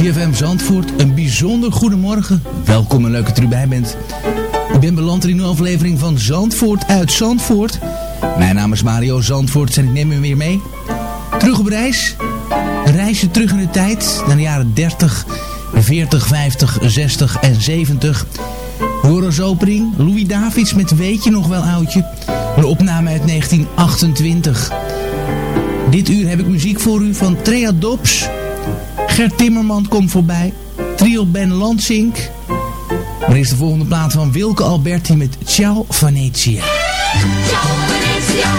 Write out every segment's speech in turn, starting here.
CFM Zandvoort, een bijzonder goedemorgen. Welkom en leuk dat u erbij bent. Ik ben beland in een aflevering van Zandvoort uit Zandvoort. Mijn naam is Mario Zandvoort en ik neem u weer mee. Terug op reis. Een reisje terug in de tijd, naar de jaren 30, 40, 50, 60 en 70. Hoor opening Louis Davids met Weet je nog wel oudje? Een opname uit 1928. Dit uur heb ik muziek voor u van Trea Dobbs... Gert Timmerman komt voorbij. Trio Ben Lansink. Maar is de volgende plaat van Wilke Alberti met Ciao Venezia. Ciao Venezia,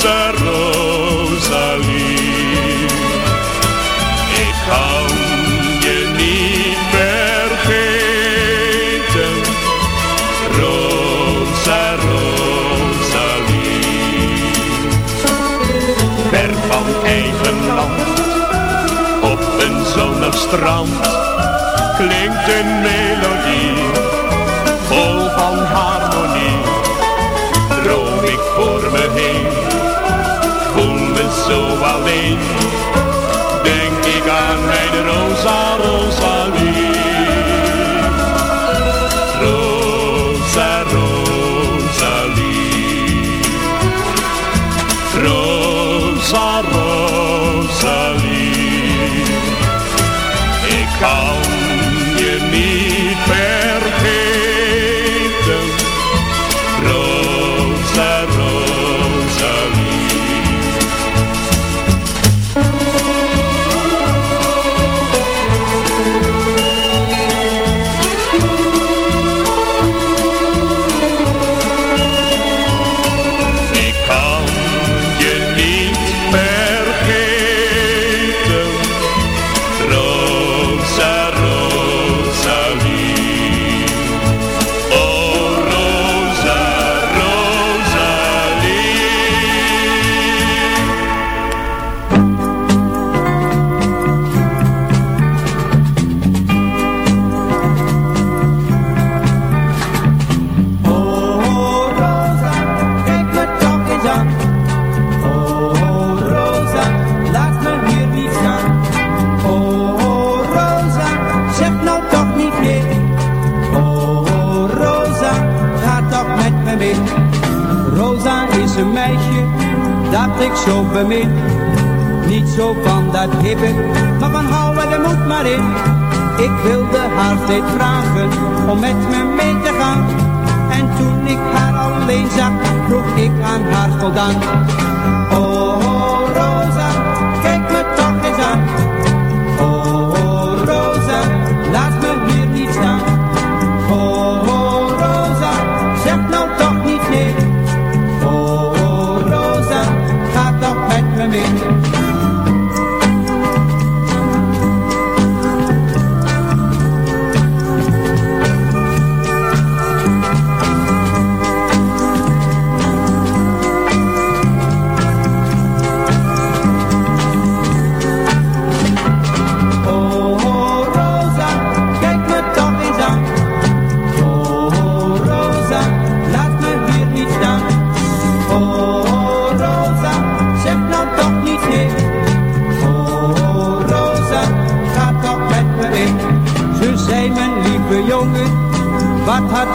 onze Rosalie. Ik kan je niet vergeten, Rosa Rosalie. Ver van eigen land, op een zonnig strand, klinkt een melodie vol van harmonie. Droom ik voor me zo alleen. Denk ik aan mijn rosa, rosa ik zo bemin. Niet zo van dat hippen, maar van houden er moet maar in. Ik wilde haar steeds vragen om met me mee te gaan. En toen ik haar alleen zag, vroeg ik aan haar voldaan. Oh, oh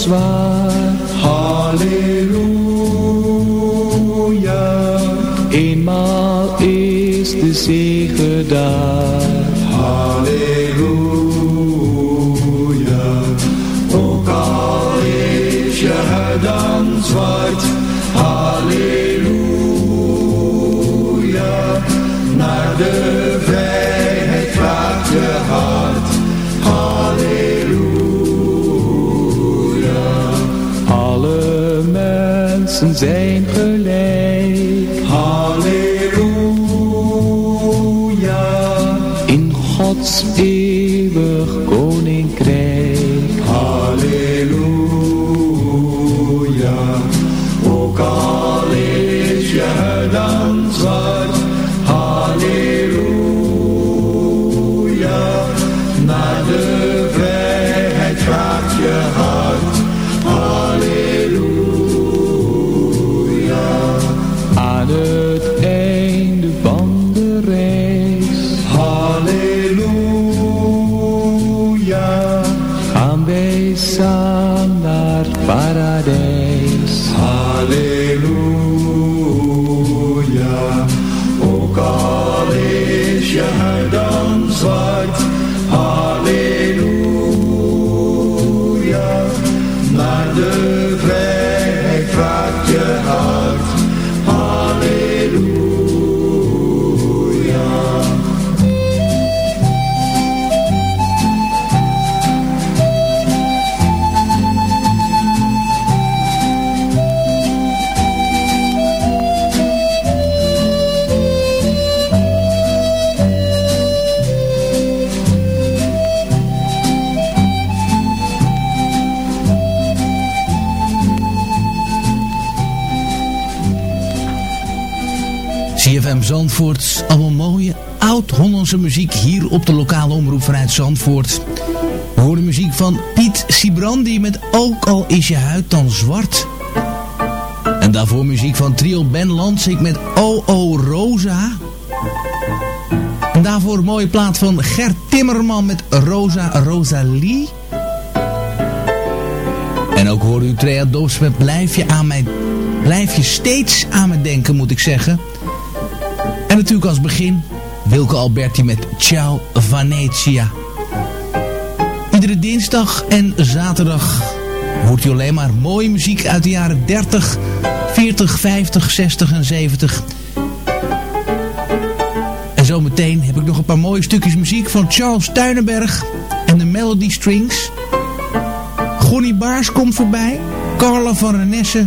zwaar. Halleluja, eenmaal is de zege daar. speed. oud-Hollandse muziek hier op de lokale omroep vanuit Zandvoort. We horen muziek van Piet Sibrandi met Ook al is je huid dan zwart. En daarvoor muziek van trio Ben Lansing met O O Rosa. En daarvoor een mooie plaat van Gert Timmerman met Rosa Rosalie. En ook hoorde u Trea Dobbs met Blijf je, aan mij, blijf je steeds aan me denken moet ik zeggen. En natuurlijk als begin Wilke Alberti met Ciao Venezia. Iedere dinsdag en zaterdag hoort u alleen maar mooie muziek uit de jaren 30, 40, 50, 60 en 70. En zometeen heb ik nog een paar mooie stukjes muziek van Charles Tuinenberg en de Melody Strings. Gonnie Baars komt voorbij, Carla van Renesse...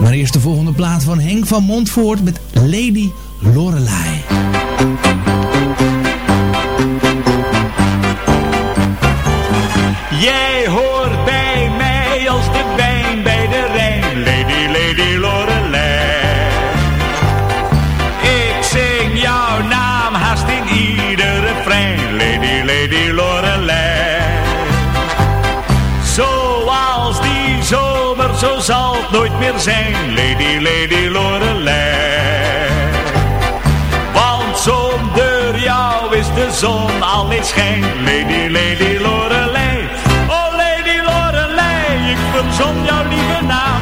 Maar eerst de volgende plaat van Henk van Montvoort met Lady Lorelei. Jij hoort bij mij als de wijn bij de Rijn, Lady, Lady Lorelei. Ik zing jouw naam haast in ieder refrein, Lady, Lady Lorelei. Zoals die zomer, zo zal het nooit meer zijn, schijn, Lady, Lady Lorelei. Oh Lady Lorelei, ik verzon jouw lieve naam.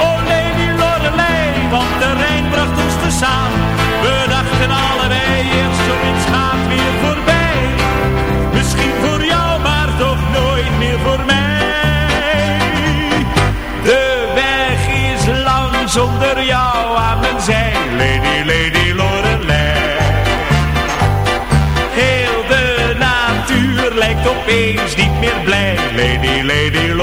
Oh Lady Lorelei, want de Rijn bracht ons te samen. We dachten allebei eerst zoiets gaat weer voorbij. Misschien voor jou, maar toch nooit meer voor mij. De weg is lang zonder jou aan mijn zij, Lady, Lady lijkt opeens niet meer blij, Lady, Lady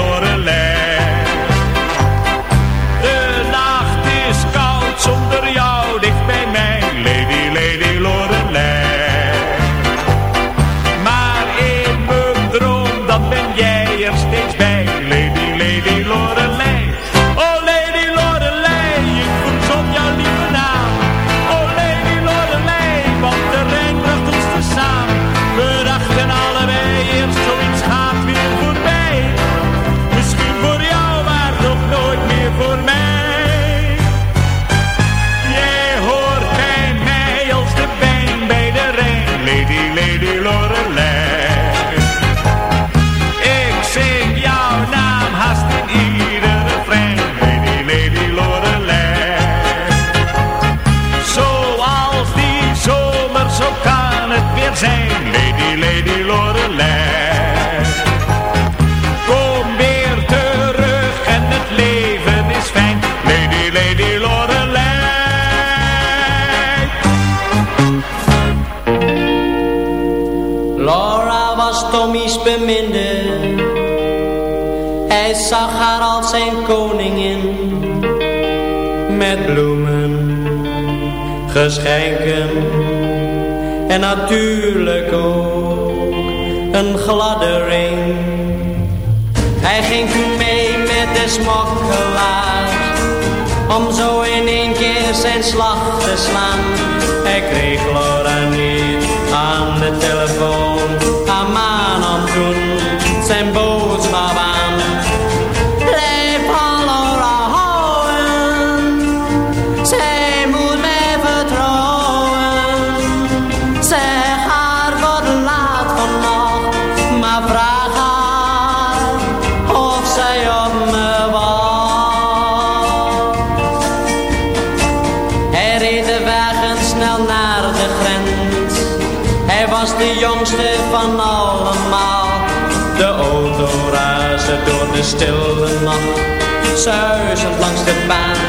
geschenken en natuurlijk ook een gladde ring. Hij ging mee met de smokkelaar om zo in één keer zijn slag te slaan. Hij kreeg Laura niet aan de telefoon. Haar man nam toen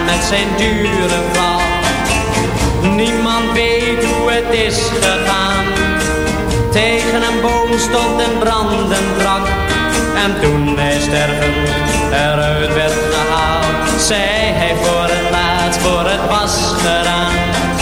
met zijn dure val. Niemand weet hoe het is gegaan. Tegen een boom stond een brandend brak. En toen hij sterven eruit werd gehaald, zei hij voor het laatst voor het was geraakt.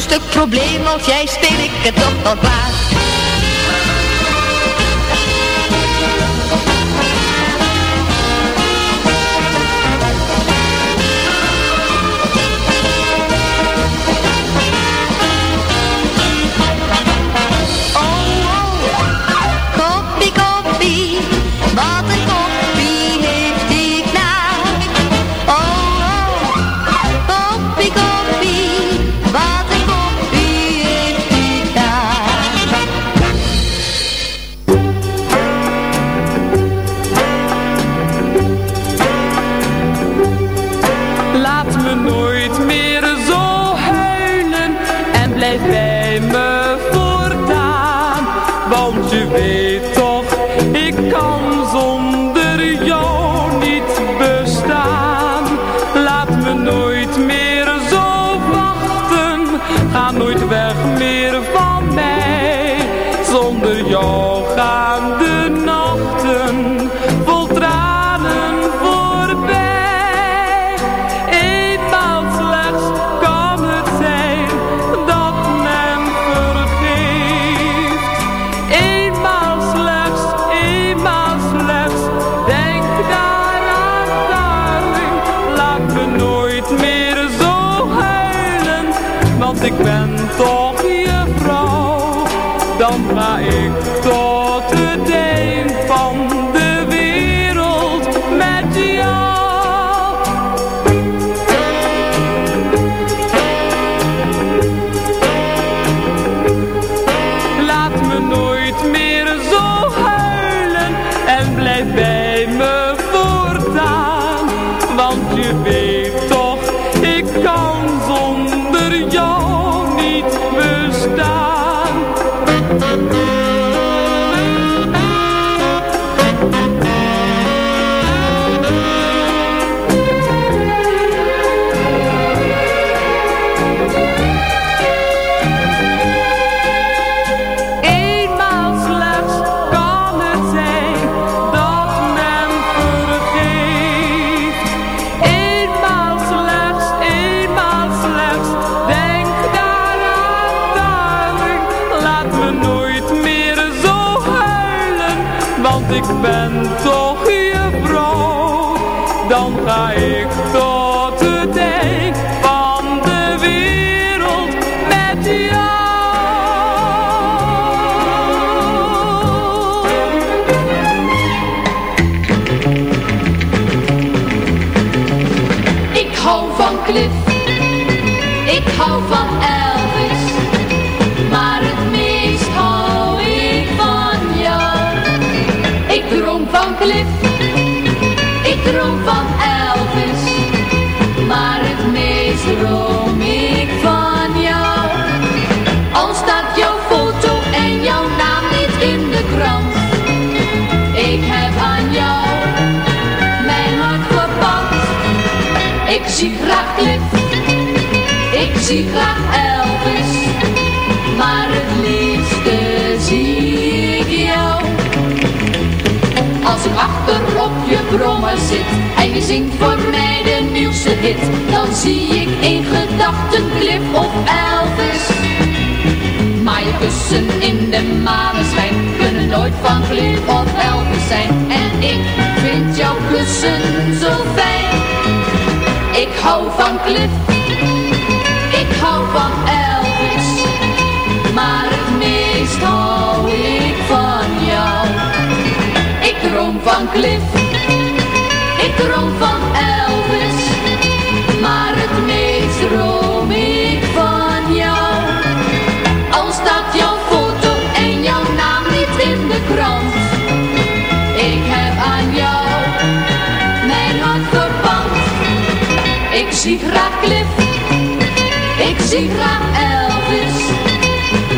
zo'n stuk probleem, als jij speel ik het toch wel waar. Ik zie graag Elvis, maar het liefste zie ik jou. Als ik achter op je brommer zit en je zingt voor mij de nieuwste hit, dan zie ik in gedachten Cliff of Elvis. Maar je kussen in de maneschijn kunnen nooit van Cliff of Elvis zijn. En ik vind jouw kussen zo fijn. Ik hou van Cliff, ik hou van Elvis, maar het meest hou ik van jou. Ik droom van Cliff, ik droom van Elvis, maar het meest droom ik van jou. Al staat jouw foto en jouw naam niet in de krant, ik heb aan jou mijn hart verpand. Ik zie graag Cliff, ik zie graag Elvis,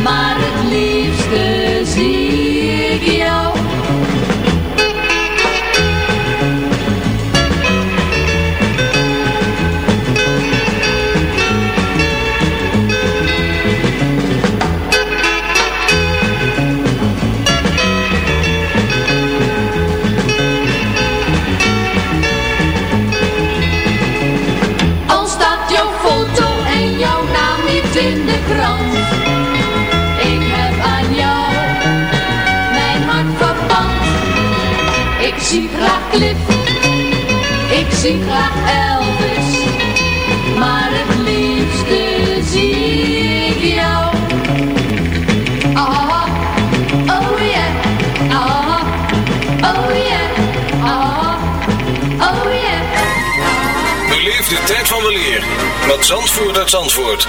maar het zie graag Cliff, ik zie graag Elvis, maar het liefste zie ik jou. Ah, oh yeah, ah, oh oh yeah. Beleef de tijd van weleer met Zandvoort uit Zandvoort.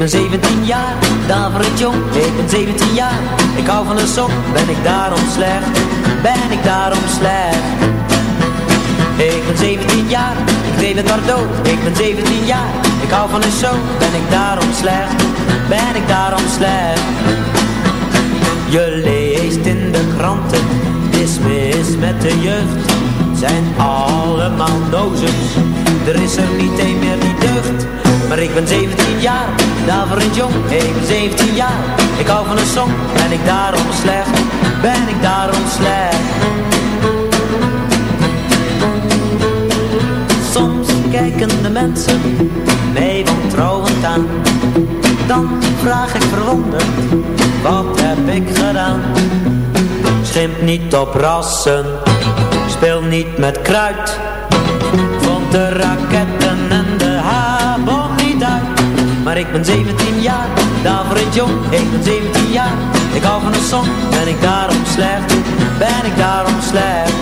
Ben 17 jaar, daarvoor het jong. Ik ben 17 jaar, ik hou van een sok. Ben ik daarom slecht? Ben ik daarom slecht? Ik ben 17 jaar, ik weet het maar dood. Ik ben 17 jaar, ik hou van een show. Ben ik daarom slecht? Ben ik daarom slecht? Je leest in de kranten, het is mis met de jeugd. Zijn allemaal dozens, er is er niet één meer die deugt. Maar ik ben 17 jaar, daarvoor een jong. Ik ben 17 jaar, ik hou van een song. Ben ik daarom slecht? Ben ik daarom slecht? Soms kijken de mensen mij wantrouwend aan. Dan vraag ik verwonderd, wat heb ik gedaan? Schimp niet op rassen, speel niet met kruid. Vond de raketten en de habon niet uit. Maar ik ben 17 jaar, daarvoor een jong. Ik ben 17 jaar, ik hou van een song. Ben ik daarom slecht? Ben ik daarom slecht?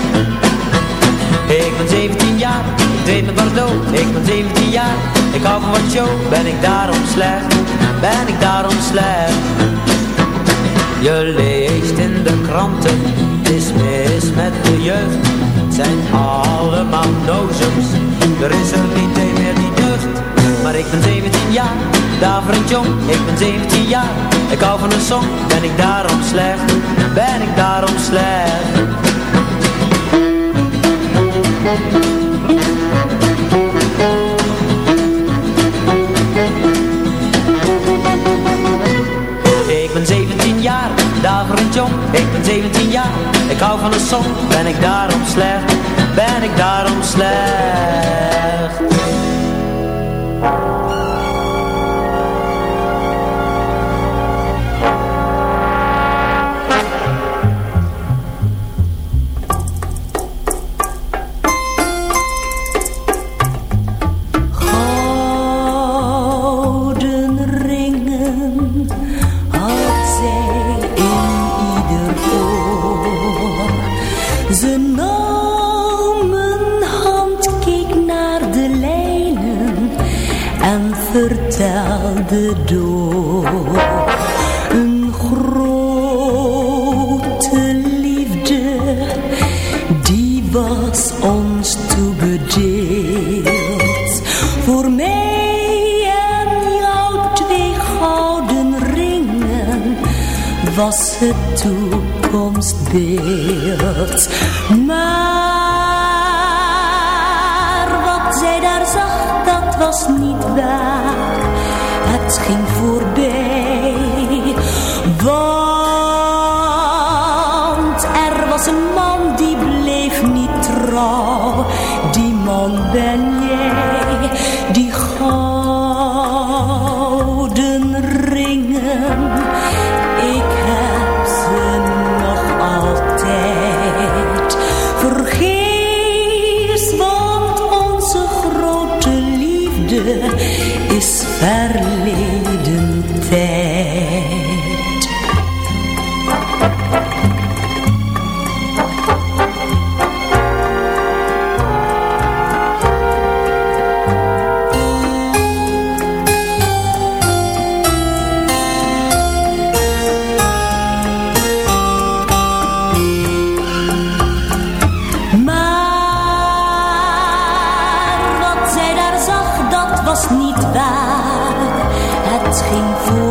treed naar Bordeaux, ik ben 17 jaar Ik hou van wat show, ben ik daarom slecht Ben ik daarom slecht Je leest in de kranten is mis met de jeugd zijn allemaal nozems Er is er niet een meer die deugd Maar ik ben 17 jaar, een jong Ik ben 17 jaar, ik hou van een song Ben ik daarom slecht, ben ik daarom slecht Ik ben 17 jaar, ik hou van een song Ben ik daarom slecht, ben ik daarom slecht het toekomstbeeld. Maar wat zij daar zag, dat was niet waar het ging voorbij. Want er was een man die bleef niet trouw. Die man ben zij daar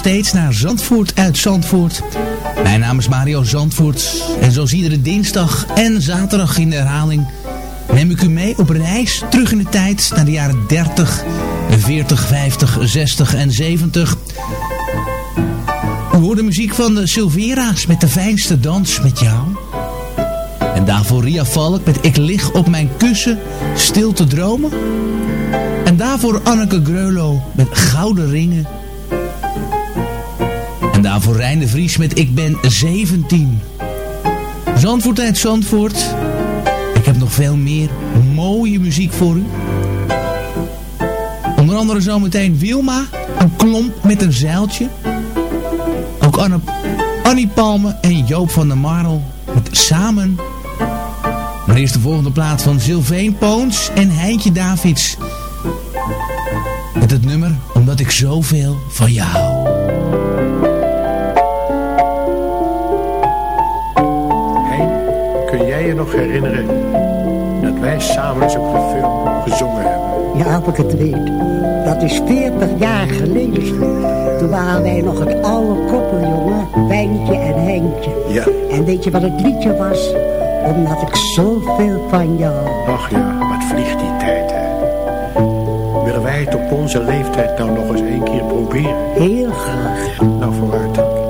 steeds naar Zandvoort uit Zandvoort. Mijn naam is Mario Zandvoort en zoals iedere dinsdag en zaterdag in de herhaling neem ik u mee op reis terug in de tijd naar de jaren 30, 40, 50, 60 en 70. U hoort de muziek van de Silvera's met de fijnste dans met jou. En daarvoor Ria Valk met Ik lig op mijn kussen stil te dromen. En daarvoor Anneke Greulow met Gouden Ringen. En daarvoor Rijn de Vries met Ik ben 17. Zandvoort uit Zandvoort. Ik heb nog veel meer mooie muziek voor u. Onder andere zometeen Wilma, een klomp met een zeiltje. Ook Anne, Annie Palme en Joop van der Marel met Samen. Maar eerst de volgende plaat van Sylveen Poons en Heintje Davids. Met het nummer Omdat ik zoveel van je hou. Nog herinneren dat wij samen de film gezongen hebben? Ja, of ik het weet. Dat is 40 jaar geleden. Toen waren wij nog het oude koppel, jongen. Wijntje en Heintje. Ja. En weet je wat het liedje was? Omdat ik zoveel van jou. Ach ja, wat vliegt die tijd, hè? Willen wij het op onze leeftijd nou nog eens één keer proberen? Heel graag. Nou, vooruit dan.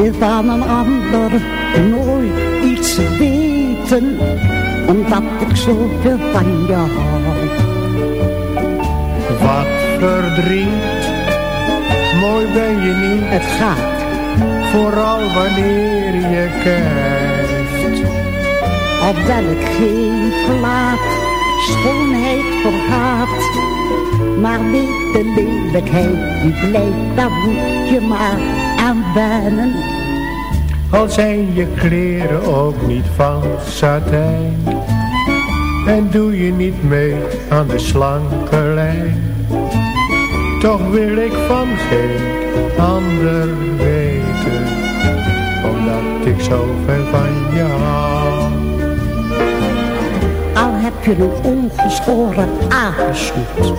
Wil van een ander nooit iets weten, omdat ik zoveel van je hou. Wat verdriet, mooi ben je niet. Het gaat, Vooral wanneer je kijkt. op welk geen plaat schoonheid vergaat. Maar niet de lelijkheid die blijft, daar moet je maar aan wennen. Al zijn je kleren ook niet van satijn. En doe je niet mee aan de slanke lijn. Toch wil ik van geen ander weten, omdat ik zo ver van je hou. Al heb je een ongeschoren aangesnoet,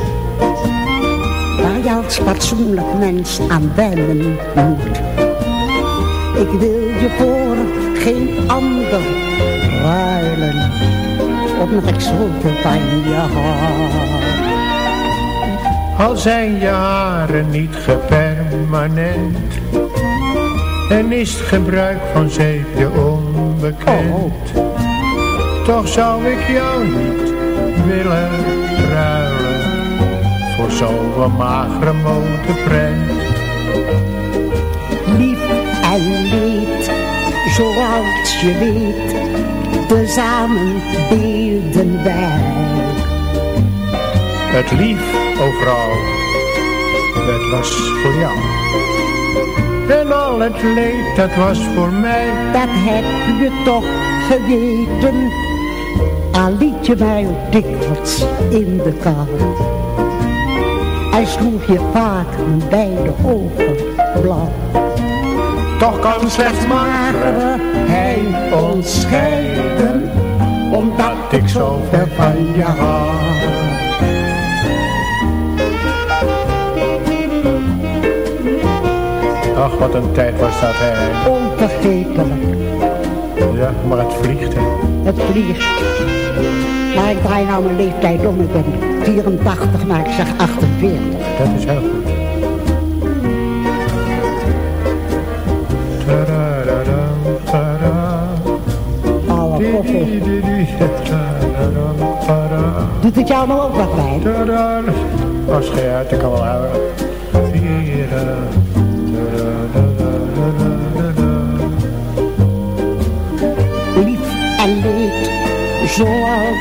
waar je als fatsoenlijk mens aan wennen moet. Ik wil je voor geen ander ruilen, omdat ik zoveel van je hou. Al zijn je haren niet gepermanent En is het gebruik van zeepje onbekend Toch zou ik jou niet willen Voor zo'n magere motorprent Lief en leed, zoals je weet Tezamen beelden wij Het lief overal, dat was voor jou. En al het leed, dat was voor mij. Dat heb je toch geweten. Al liet je mij ook dikwijls in de kou. Sloeg je vaak mijn beide ogen blauw. Toch kan slechts maar hij ons scheiden, omdat ik zo ver van je hou. Ach, wat een tijd was dat, hè. Onvergetelijk. Ja, maar het vliegt, hè. Het vliegt. Maar ik draai nou mijn leeftijd om. Ik ben 84, maar ik zeg 48. Dat is heel goed. Alle koffel. Doet het jou nou ook wat bij? Als je uit, ik kan wel houden. Lief en leed, zoals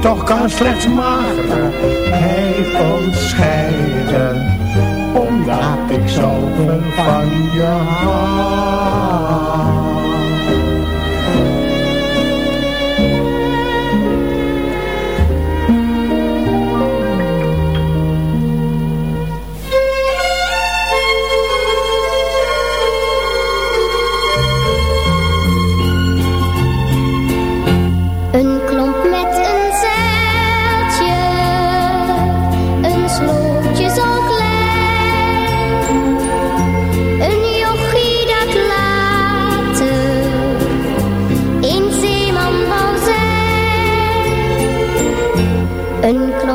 Toch kan slechts hij ons scheiden, omdat ik zoveel van je hou. Een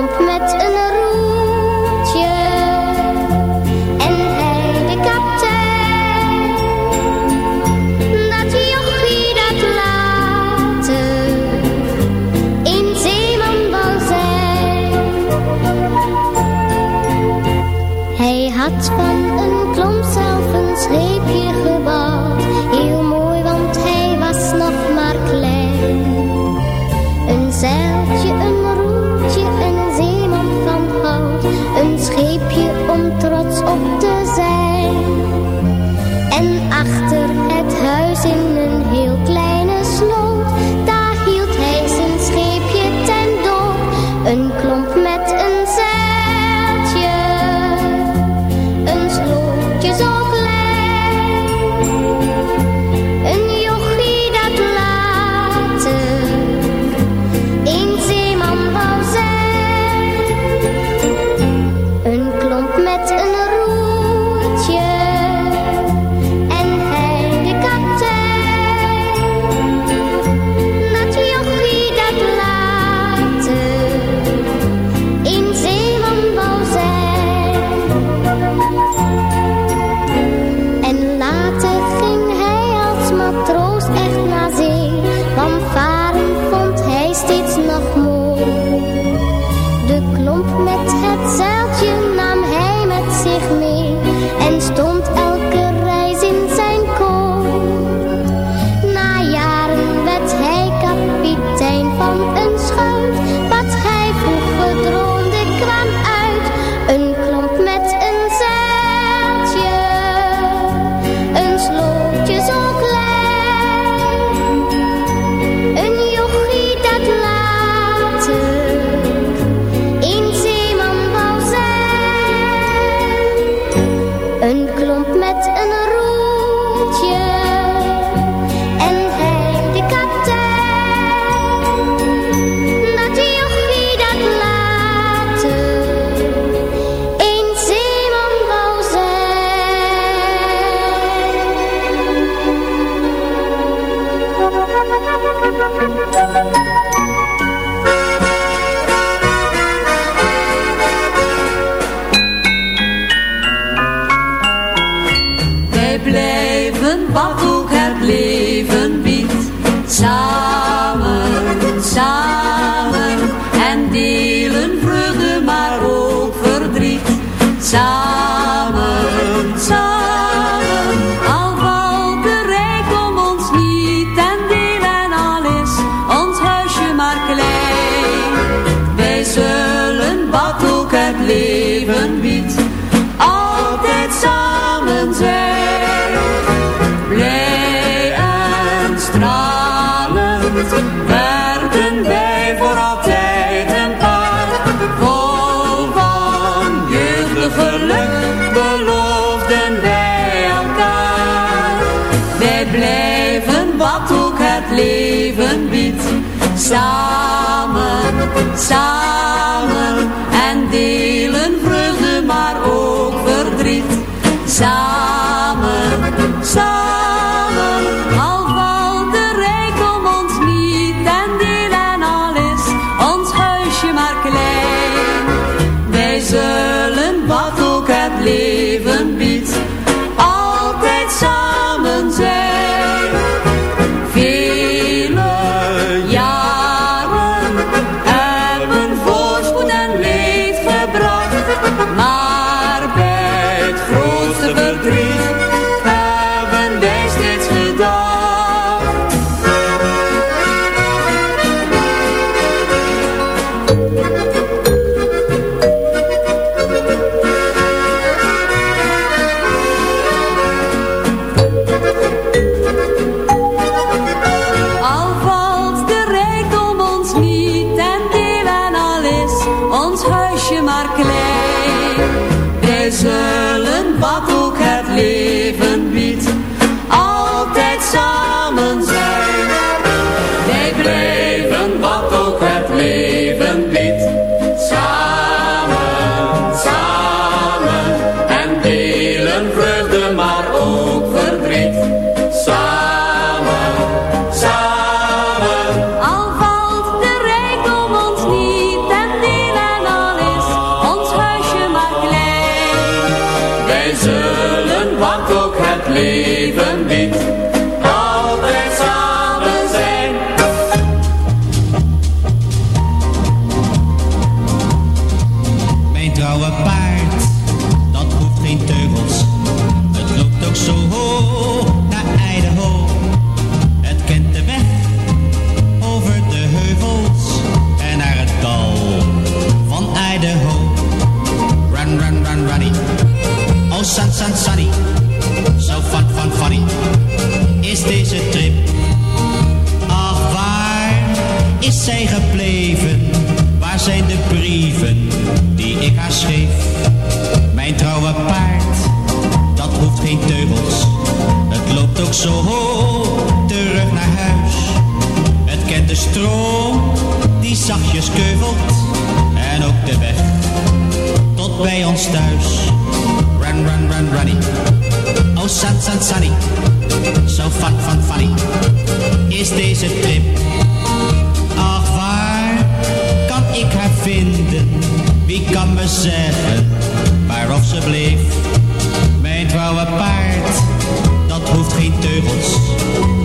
Een klomp Samen, samen en delen vreugde, maar ook verdriet. Samen, zachtjes keuvelt. En ook de weg tot bij ons thuis. Run, run, run, runny. Oh, sun, sun, sunny. So fun, fun, funny. Is deze trip? Ach, waar kan ik haar vinden? Wie kan me zeggen waarof ze bleef? Mijn trouwe paard, dat hoeft geen teugels.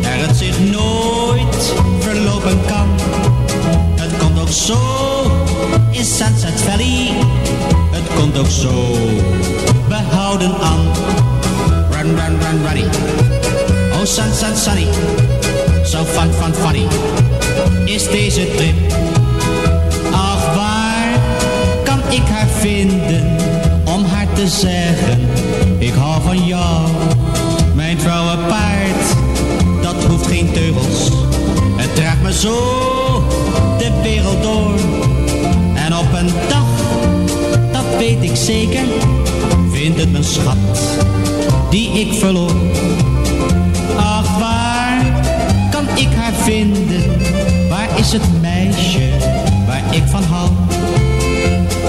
Daar het zich nooit verlopen kan. Zo in Sunset Valley. Het komt ook zo behouden aan. Run, run, run, runny. Oh, sun, sun, sunny. So fun, fun, funny. Is deze trip? Ach, waar kan ik haar vinden om haar te zeggen? Ik hou van jou, mijn trouwe paard. Dat hoeft geen teugels. Het draagt me zo de wereld door. En op een dag, dat weet ik zeker, vindt het mijn schat die ik verloor. Ach, waar kan ik haar vinden? Waar is het meisje waar ik van hou?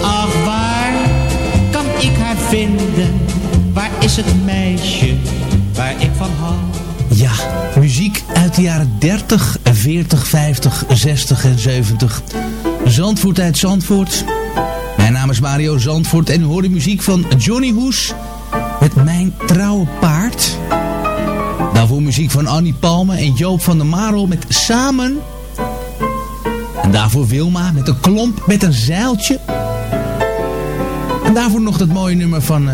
Ach, waar kan ik haar vinden? Waar is het meisje waar ik van hou? De jaren 30, 40, 50, 60 en 70. Zandvoort uit Zandvoort. Mijn naam is Mario Zandvoort en u hoort de muziek van Johnny Hoes met Mijn Trouwe Paard. Daarvoor muziek van Annie Palme en Joop van der Marel met Samen. En daarvoor Wilma met een klomp met een zeiltje. En daarvoor nog dat mooie nummer van uh,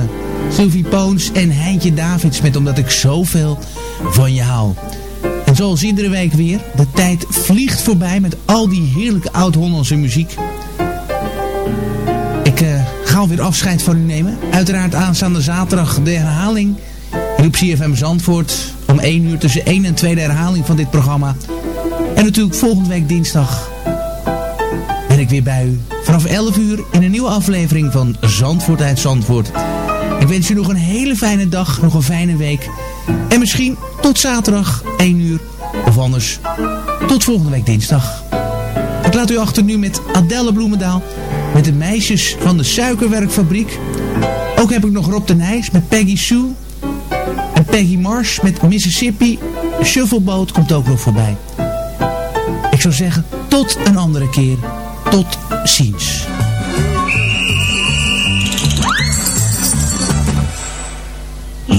Sylvie Poons en Heintje Davids met Omdat ik zoveel van je hou. Zoals iedere week weer, de tijd vliegt voorbij met al die heerlijke oud-Hollandse muziek. Ik uh, ga alweer afscheid van u nemen. Uiteraard aanstaande zaterdag de herhaling. Hier op CFM Zandvoort om 1 uur tussen 1 en 2 de herhaling van dit programma. En natuurlijk volgende week dinsdag ben ik weer bij u. Vanaf 11 uur in een nieuwe aflevering van Zandvoort uit Zandvoort. Ik wens u nog een hele fijne dag, nog een fijne week. En misschien tot zaterdag 1 uur. Of anders Tot volgende week dinsdag. Ik laat u achter nu met Adelle Bloemendaal. Met de meisjes van de suikerwerkfabriek. Ook heb ik nog Rob de Nijs met Peggy Sue. En Peggy Marsh met Mississippi. Shuffleboat komt ook nog voorbij. Ik zou zeggen, tot een andere keer. Tot ziens.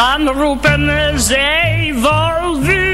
Dan roepen zij vol vuur.